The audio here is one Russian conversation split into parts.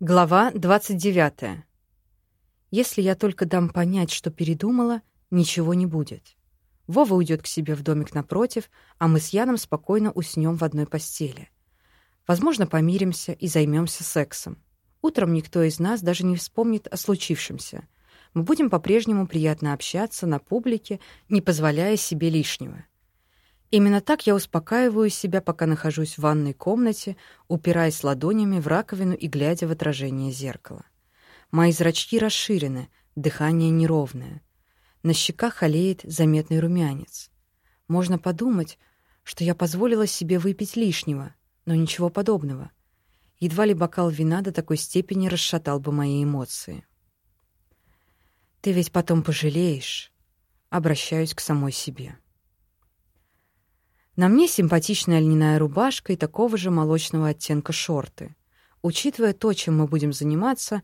Глава 29. Если я только дам понять, что передумала, ничего не будет. Вова уйдет к себе в домик напротив, а мы с Яном спокойно уснем в одной постели. Возможно, помиримся и займемся сексом. Утром никто из нас даже не вспомнит о случившемся. Мы будем по-прежнему приятно общаться на публике, не позволяя себе лишнего. Именно так я успокаиваю себя, пока нахожусь в ванной комнате, упираясь ладонями в раковину и глядя в отражение зеркала. Мои зрачки расширены, дыхание неровное. На щеках олеет заметный румянец. Можно подумать, что я позволила себе выпить лишнего, но ничего подобного. Едва ли бокал вина до такой степени расшатал бы мои эмоции. Ты ведь потом пожалеешь. Обращаюсь к самой себе. На мне симпатичная льняная рубашка и такого же молочного оттенка шорты. Учитывая то, чем мы будем заниматься,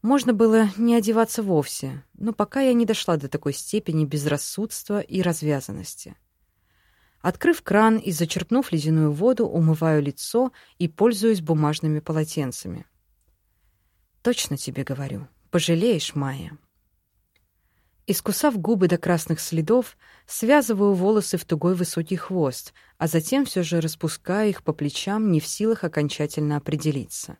можно было не одеваться вовсе, но пока я не дошла до такой степени безрассудства и развязанности. Открыв кран и зачерпнув ледяную воду, умываю лицо и пользуюсь бумажными полотенцами. Точно тебе говорю, пожалеешь, Майя. Искусав губы до красных следов, связываю волосы в тугой высокий хвост, а затем все же распускаю их по плечам, не в силах окончательно определиться.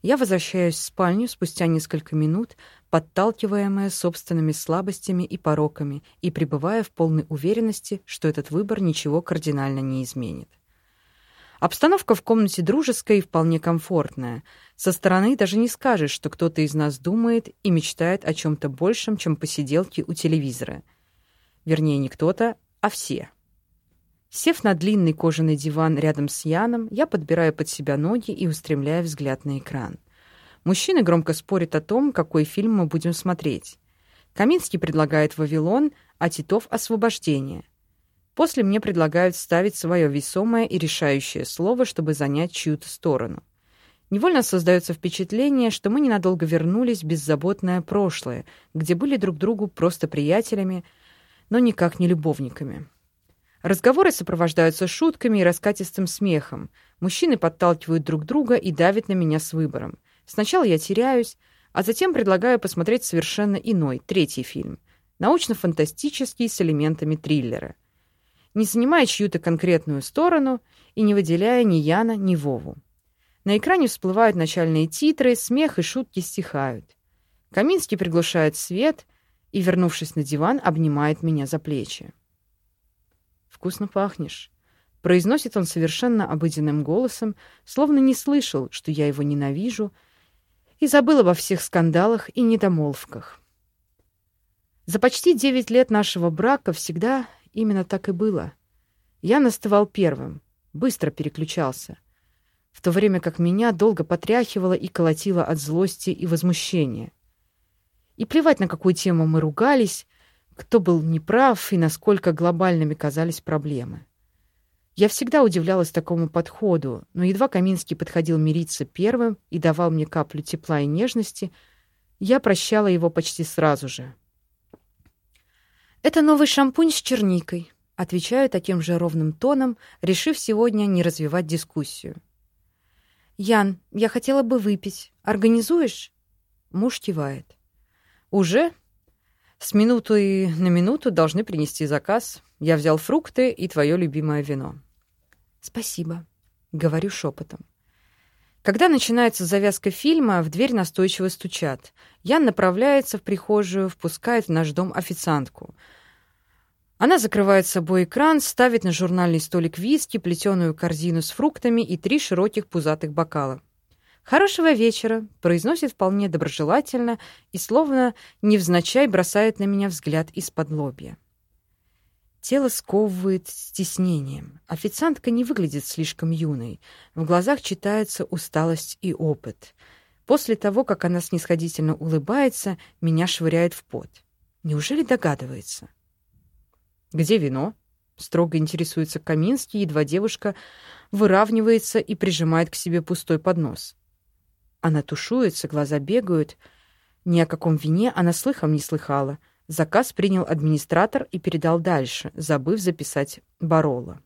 Я возвращаюсь в спальню спустя несколько минут, подталкиваемая собственными слабостями и пороками, и пребывая в полной уверенности, что этот выбор ничего кардинально не изменит. Обстановка в комнате дружеская и вполне комфортная. Со стороны даже не скажешь, что кто-то из нас думает и мечтает о чем то большем, чем посиделки у телевизора. Вернее, не кто-то, а все. Сев на длинный кожаный диван рядом с Яном, я подбираю под себя ноги и устремляю взгляд на экран. Мужчины громко спорят о том, какой фильм мы будем смотреть. Каминский предлагает «Вавилон», а Титов «Освобождение». После мне предлагают ставить свое весомое и решающее слово, чтобы занять чью-то сторону. Невольно создается впечатление, что мы ненадолго вернулись в беззаботное прошлое, где были друг другу просто приятелями, но никак не любовниками. Разговоры сопровождаются шутками и раскатистым смехом. Мужчины подталкивают друг друга и давят на меня с выбором. Сначала я теряюсь, а затем предлагаю посмотреть совершенно иной, третий фильм. Научно-фантастический с элементами триллера — не занимая чью-то конкретную сторону и не выделяя ни Яна, ни Вову. На экране всплывают начальные титры, смех и шутки стихают. Каминский приглушает свет и, вернувшись на диван, обнимает меня за плечи. «Вкусно пахнешь», — произносит он совершенно обыденным голосом, словно не слышал, что я его ненавижу, и забыл обо всех скандалах и недомолвках. За почти девять лет нашего брака всегда Именно так и было. Я настывал первым, быстро переключался, в то время как меня долго потряхивало и колотило от злости и возмущения. И плевать, на какую тему мы ругались, кто был неправ и насколько глобальными казались проблемы. Я всегда удивлялась такому подходу, но едва Каминский подходил мириться первым и давал мне каплю тепла и нежности, я прощала его почти сразу же. «Это новый шампунь с черникой», — отвечаю таким же ровным тоном, решив сегодня не развивать дискуссию. «Ян, я хотела бы выпить. Организуешь?» Муж кивает. «Уже?» «С минуты на минуту должны принести заказ. Я взял фрукты и твое любимое вино». «Спасибо», — говорю шепотом. Когда начинается завязка фильма, в дверь настойчиво стучат. Ян направляется в прихожую, впускает в наш дом официантку. Она закрывает собой экран, ставит на журнальный столик виски, плетеную корзину с фруктами и три широких пузатых бокала. «Хорошего вечера», — произносит вполне доброжелательно и словно невзначай бросает на меня взгляд из-под лобья. Тело сковывает стеснением. Официантка не выглядит слишком юной. В глазах читается усталость и опыт. После того, как она снисходительно улыбается, меня швыряет в пот. Неужели догадывается? «Где вино?» — строго интересуется Каминский, едва девушка выравнивается и прижимает к себе пустой поднос. Она тушуется, глаза бегают. Ни о каком вине она слыхом не слыхала — Заказ принял администратор и передал дальше, забыв записать Барола.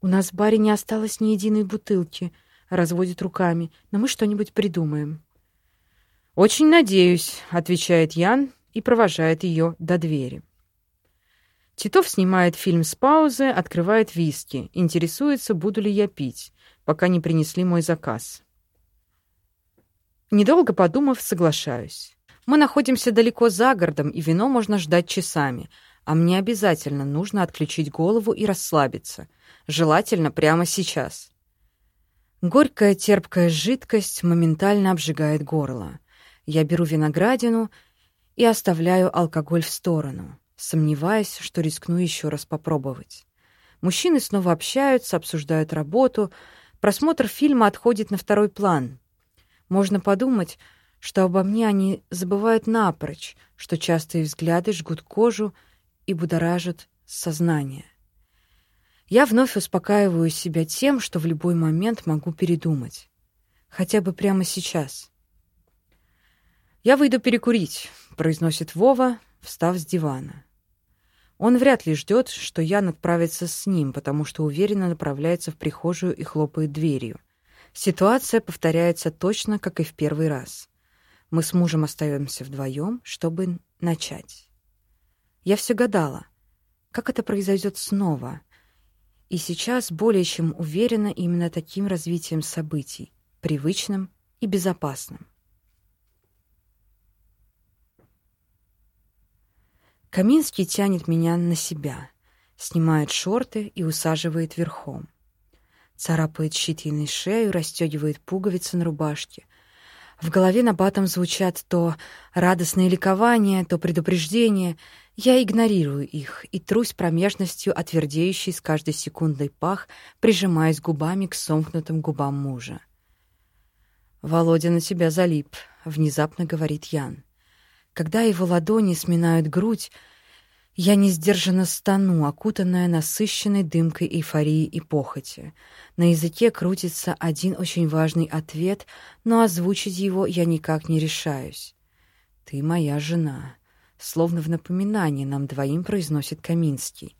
«У нас в баре не осталось ни единой бутылки», разводит руками. «Но мы что-нибудь придумаем». «Очень надеюсь», — отвечает Ян и провожает ее до двери. Титов снимает фильм с паузы, открывает виски, интересуется, буду ли я пить, пока не принесли мой заказ. Недолго подумав, соглашаюсь. Мы находимся далеко за городом, и вино можно ждать часами, а мне обязательно нужно отключить голову и расслабиться, желательно прямо сейчас. Горькая терпкая жидкость моментально обжигает горло. Я беру виноградину и оставляю алкоголь в сторону, сомневаясь, что рискну еще раз попробовать. Мужчины снова общаются, обсуждают работу. Просмотр фильма отходит на второй план. Можно подумать, что обо мне они забывают напрочь, что частые взгляды жгут кожу и будоражат сознание. Я вновь успокаиваю себя тем, что в любой момент могу передумать. Хотя бы прямо сейчас. «Я выйду перекурить», — произносит Вова, встав с дивана. Он вряд ли ждет, что Ян отправится с ним, потому что уверенно направляется в прихожую и хлопает дверью. Ситуация повторяется точно, как и в первый раз. Мы с мужем остаемся вдвоем, чтобы начать. Я все гадала, как это произойдет снова. И сейчас более чем уверена именно таким развитием событий, привычным и безопасным. Каминский тянет меня на себя, снимает шорты и усаживает верхом. Царапает щетиной шею, расстегивает пуговицы на рубашке. В голове на батом звучат то радостные ликования, то предупреждения. Я игнорирую их и трусь промежностью, отвердеющей с каждой секундой пах, прижимаясь губами к сомкнутым губам мужа. «Володя на тебя залип», — внезапно говорит Ян. Когда его ладони сминают грудь, я несдержанно стану, окутанная насыщенной дымкой эйфории и похоти. На языке крутится один очень важный ответ, но озвучить его я никак не решаюсь. «Ты моя жена», — словно в напоминании нам двоим произносит Каминский.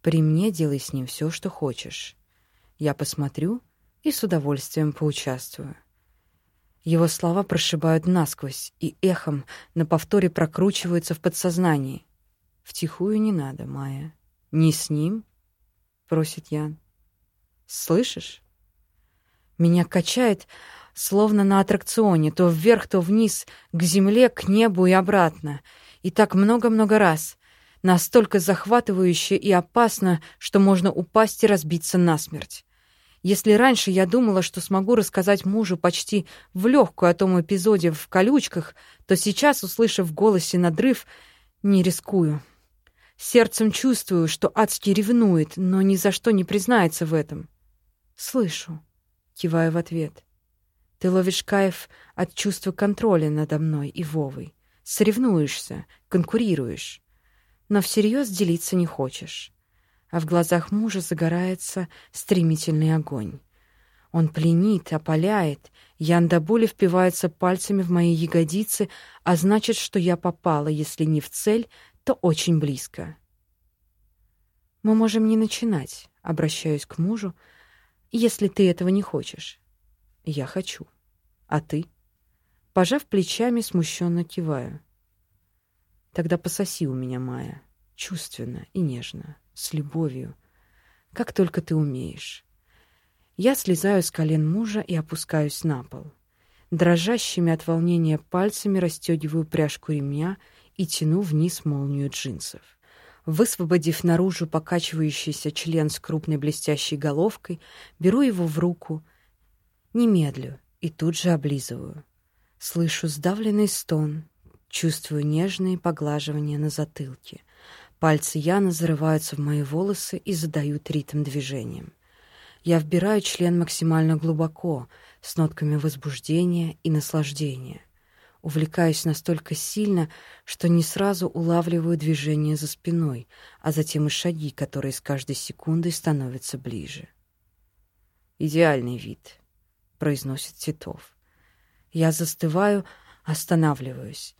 «При мне делай с ним все, что хочешь. Я посмотрю и с удовольствием поучаствую». Его слова прошибают насквозь и эхом на повторе прокручиваются в подсознании. «Втихую не надо, Майя. Не с ним?» — просит Ян. «Слышишь?» Меня качает, словно на аттракционе, то вверх, то вниз, к земле, к небу и обратно. И так много-много раз. Настолько захватывающе и опасно, что можно упасть и разбиться насмерть. Если раньше я думала, что смогу рассказать мужу почти в легкую о том эпизоде в колючках, то сейчас, услышав в голосе надрыв, не рискую. Сердцем чувствую, что адски ревнует, но ни за что не признается в этом. «Слышу», — киваю в ответ. «Ты ловишь кайф от чувства контроля надо мной и Вовой. Соревнуешься, конкурируешь, но всерьез делиться не хочешь а в глазах мужа загорается стремительный огонь. Он пленит, опаляет. Ян до боли впивается пальцами в мои ягодицы, а значит, что я попала, если не в цель, то очень близко. «Мы можем не начинать», — обращаюсь к мужу, «если ты этого не хочешь». «Я хочу. А ты?» Пожав плечами, смущенно киваю. «Тогда пососи у меня, Майя, чувственно и нежно» с любовью, как только ты умеешь. Я слезаю с колен мужа и опускаюсь на пол. Дрожащими от волнения пальцами расстегиваю пряжку ремня и тяну вниз молнию джинсов. Высвободив наружу покачивающийся член с крупной блестящей головкой, беру его в руку, немедлю и тут же облизываю. Слышу сдавленный стон, чувствую нежные поглаживания на затылке. Пальцы Яна зарываются в мои волосы и задают ритм движением. Я вбираю член максимально глубоко, с нотками возбуждения и наслаждения. Увлекаюсь настолько сильно, что не сразу улавливаю движение за спиной, а затем и шаги, которые с каждой секундой становятся ближе. «Идеальный вид», — произносит Титов. Я застываю, останавливаюсь.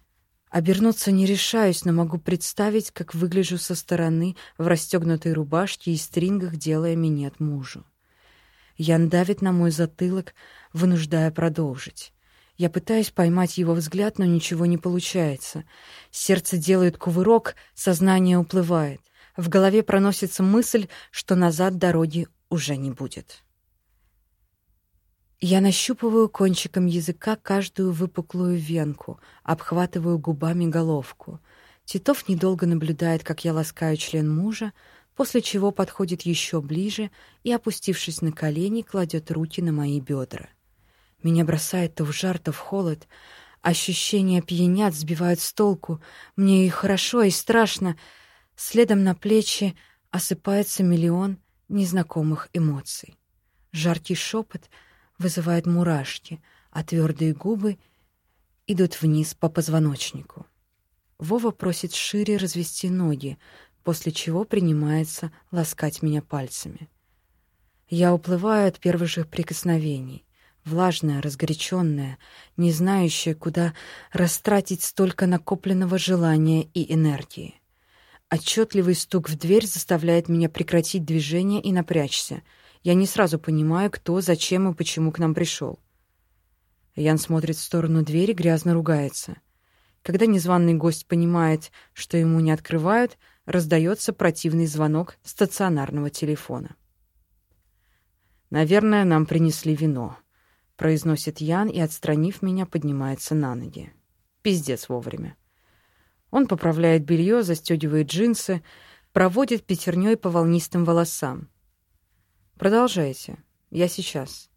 Обернуться не решаюсь, но могу представить, как выгляжу со стороны в расстегнутой рубашке и стрингах, делая минет мужу. Ян давит на мой затылок, вынуждая продолжить. Я пытаюсь поймать его взгляд, но ничего не получается. Сердце делает кувырок, сознание уплывает. В голове проносится мысль, что назад дороги уже не будет. Я нащупываю кончиком языка каждую выпуклую венку, обхватываю губами головку. Титов недолго наблюдает, как я ласкаю член мужа, после чего подходит еще ближе и, опустившись на колени, кладет руки на мои бедра. Меня бросает то в жар, то в холод. Ощущения пьянят, сбивают с толку. Мне и хорошо, и страшно. Следом на плечи осыпается миллион незнакомых эмоций. Жаркий шепот вызывает мурашки, а твердые губы идут вниз по позвоночнику. Вова просит шире развести ноги, после чего принимается ласкать меня пальцами. Я уплываю от первых же прикосновений влажная, разгоряченная, не знающая, куда растратить столько накопленного желания и энергии. Отчетливый стук в дверь заставляет меня прекратить движение и напрячься. Я не сразу понимаю, кто, зачем и почему к нам пришел. Ян смотрит в сторону двери, грязно ругается. Когда незваный гость понимает, что ему не открывают, раздается противный звонок стационарного телефона. Наверное, нам принесли вино произносит Ян и, отстранив меня, поднимается на ноги. Пиздец вовремя. Он поправляет белье, застегивает джинсы, проводит пятерней по волнистым волосам. Продолжайте. Я сейчас.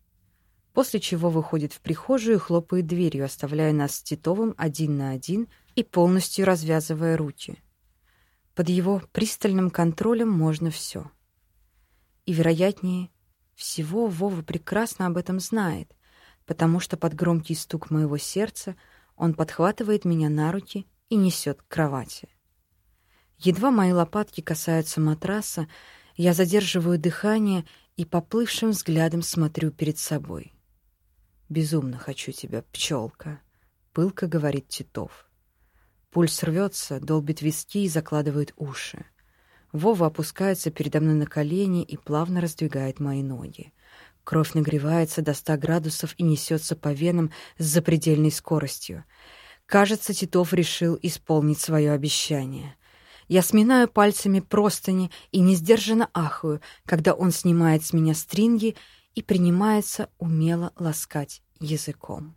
После чего выходит в прихожую и хлопает дверью, оставляя нас с Титовым один на один и полностью развязывая руки. Под его пристальным контролем можно все. И, вероятнее всего, Вова прекрасно об этом знает, потому что под громкий стук моего сердца он подхватывает меня на руки и несет к кровати. Едва мои лопатки касаются матраса, я задерживаю дыхание и поплывшим взглядом смотрю перед собой. «Безумно хочу тебя, пчелка», — пылко говорит Титов. Пульс рвется, долбит виски и закладывает уши. Вова опускается передо мной на колени и плавно раздвигает мои ноги. Кровь нагревается до 100 градусов и несется по венам с запредельной скоростью. Кажется, Титов решил исполнить свое обещание. Я сминаю пальцами простыни и несдержанно ахаю, когда он снимает с меня стринги и принимается умело ласкать языком.